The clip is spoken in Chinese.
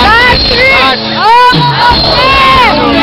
ก十，二ชื่